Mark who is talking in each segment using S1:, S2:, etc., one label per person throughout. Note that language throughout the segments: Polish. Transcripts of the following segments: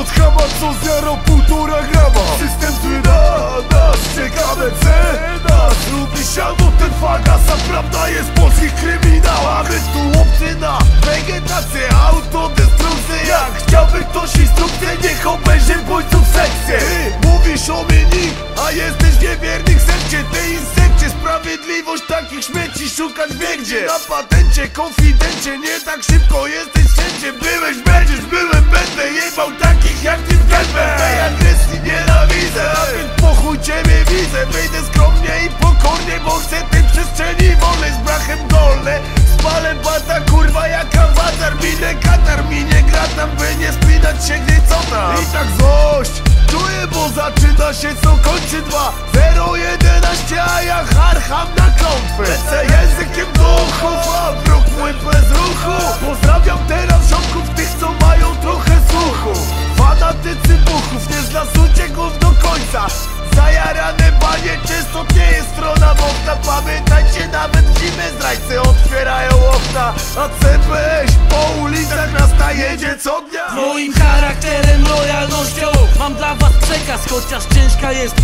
S1: od chama co zjarał półtora grama. System zły na nas, ciekawe cena Lubi siano ten fagas, a prawda jest polskich kryminał A my tu łoptyna, wegetację, autodestrukcję. Jak chciałby ktoś instrukcję, niech obejrzy bójców sekcję. Ty mówisz o mnie a jesteś niewierny w sekcie Tej insekcie sprawiedliwość takich śmieci szukać wie gdzie. Na patencie, konfidencie, nie tak szybko jesteś wszędzie. Byłeś, będziesz, byłem, będę jebał zaczyna się co kończy dwa. 011, a ja harcham na klątwy. Lecę językiem duchów, a wróg mój bez ruchu. Pozdrawiam teraz ziomków, tych co mają trochę słuchu. Fanatycy buchów, nie zlasujcie go do końca. Zajarane banie, często nie jest strona mocna Pamiętajcie, nawet w zimę zdrajcy otwierają okna. A CBŚ po ulicach miasta jedzie co dnia.
S2: Moim charakterem, lojalnością Mam dla was przekaz, chociaż jest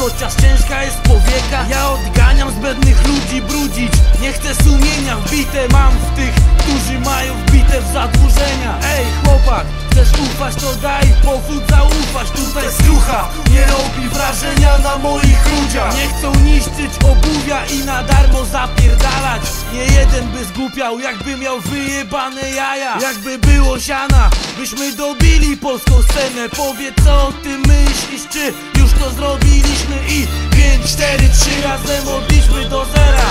S2: Chociaż ciężka jest powieka. Ja odganiam zbędnych ludzi brudzić. Nie chcę sumienia wbite mam w tych Którzy mają wbite w zadłużenia. Ej chłopak, chcesz ufać to daj powód zaufać. Tutaj skrucha nie robi wrażenia na moich Nie chcą niszczyć obuwia i na darmo zapierdalać. Nie jeden by zgłupiał jakby miał wyjebane jaja. Jakby było siana, byśmy dobili polską scenę. Powiedz co o tym myślisz, czy już to zrobiliśmy? I 5, 4, 3 razem odliczmy do zera.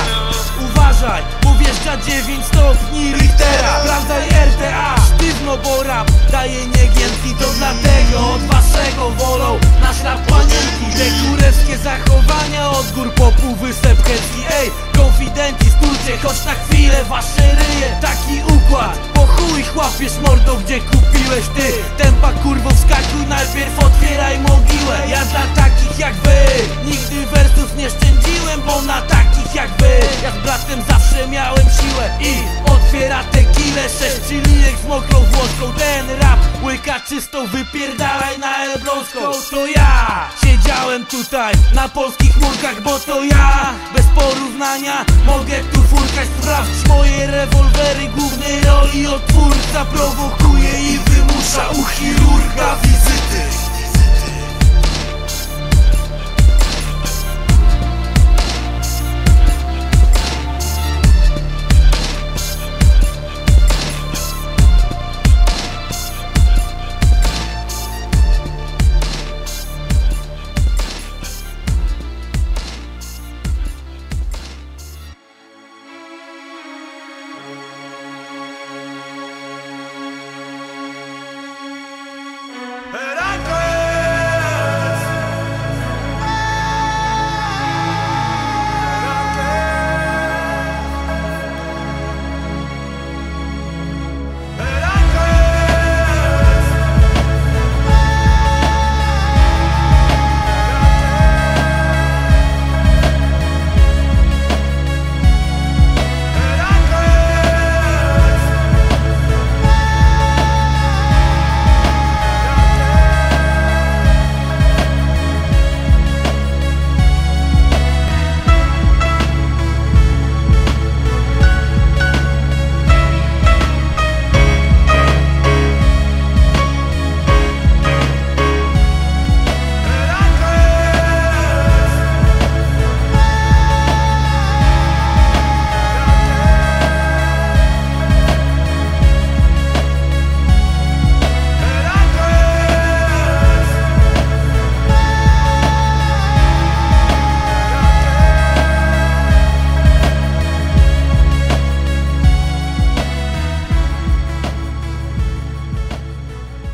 S2: Uważaj, bo wjeżdża 9 stopni Richtera. Sprawdzaj RTA, sztywno bo rap daje niegiętki. To dlatego od waszego wolą po chuj chłapiesz mordo gdzie kupiłeś ty? Tempa kurwo wskakuj, najpierw otwieraj mogiłę. Ja dla takich jak wy, nigdy wersów nie szczędziłem Bo na takich jak wy, ja z bratem zawsze miałem siłę I otwiera tequilę, sześć chilijek z mokrą włoską. Ten rap łyka czysto, wypierdalaj na Elbląską. To ja siedziałem tutaj na polskich murkach Bo to ja, bez porównania Mogę tu furkać, sprawdź moje rewolwery Głównej roli otwórca prowokuje i wymusza u chirurga